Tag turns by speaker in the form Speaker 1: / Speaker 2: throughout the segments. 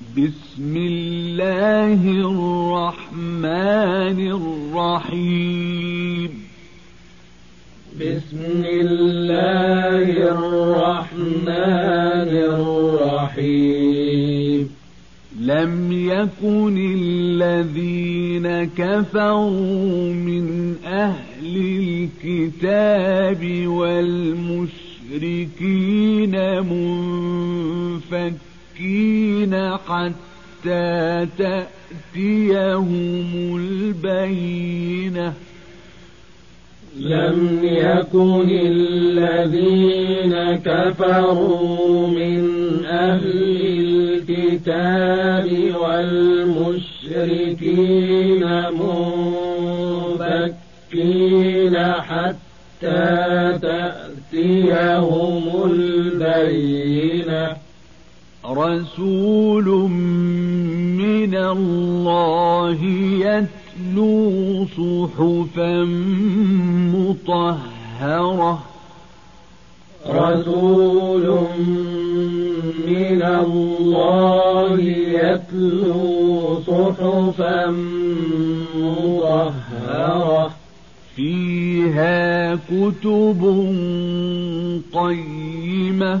Speaker 1: بسم الله الرحمن الرحيم.
Speaker 2: بسم الله الرحمن الرحيم.
Speaker 1: لم يكن الذين كفروا من أهل الكتاب والمشركين منفكين حتى تأتيهم البينة.
Speaker 2: لم يكن الذين كفروا من أهل الكتاب والمشركين منفكين حتى تأتيهم البينة.
Speaker 1: رسول من الله يتلو صحفا مطهرة.
Speaker 2: رسول من الله يتلو صحفا مطهرة.
Speaker 1: فيها كتب قيمة.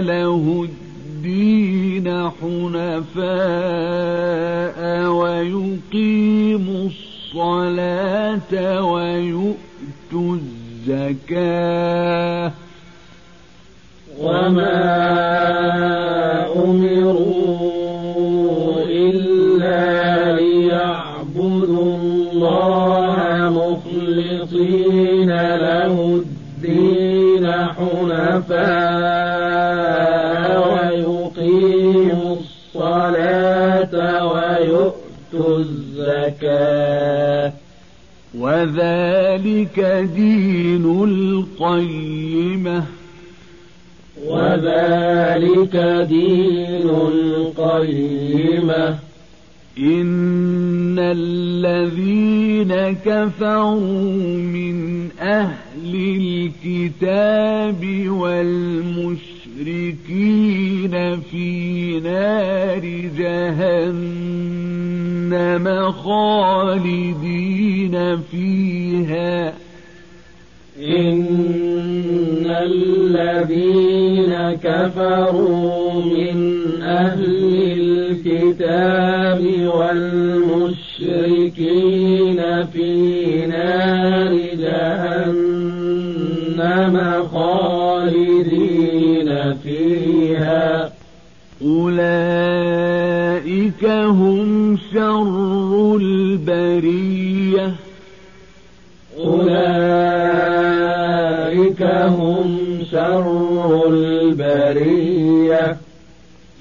Speaker 1: له الدين حنفاء ويقيموا الصلاة ويؤتوا الزكاة.
Speaker 2: وما أمروا إلا ليعبدوا الله مخلصين ويؤتوا الزكاة.
Speaker 1: وذلك دين القيمة.
Speaker 2: وذلك دين القيمة.
Speaker 1: إن الذين كفروا من أهل الكتاب والمشركين في نار جهنم خالدين فيها.
Speaker 2: إن الذين كفروا من أهل الكتاب والمشركين في نار جهنم خالدين فيها.
Speaker 1: أولئك هم شر البرية.
Speaker 2: أولئك هم شر البرية.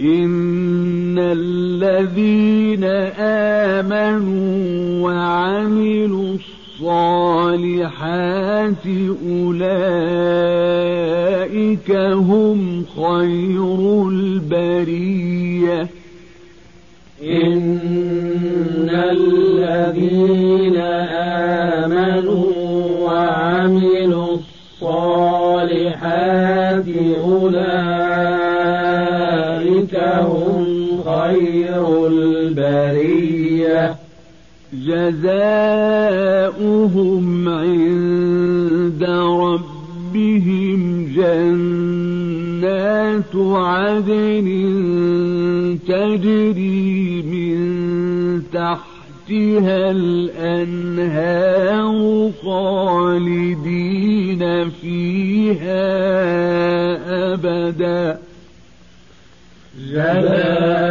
Speaker 1: إن الذين آمنوا وعملوا الصالحات أولئك هم خير البرية.
Speaker 2: إن الذين آمنوا وعملوا الصالحات أولئك هم خير البرية.
Speaker 1: جزاؤهم عند ربهم جنات عدن تجري من تحت تحتها الأنهار خالدين فيها أبدا.
Speaker 2: جزاؤهم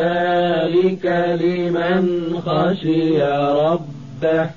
Speaker 2: ذلك لمن خشي ربه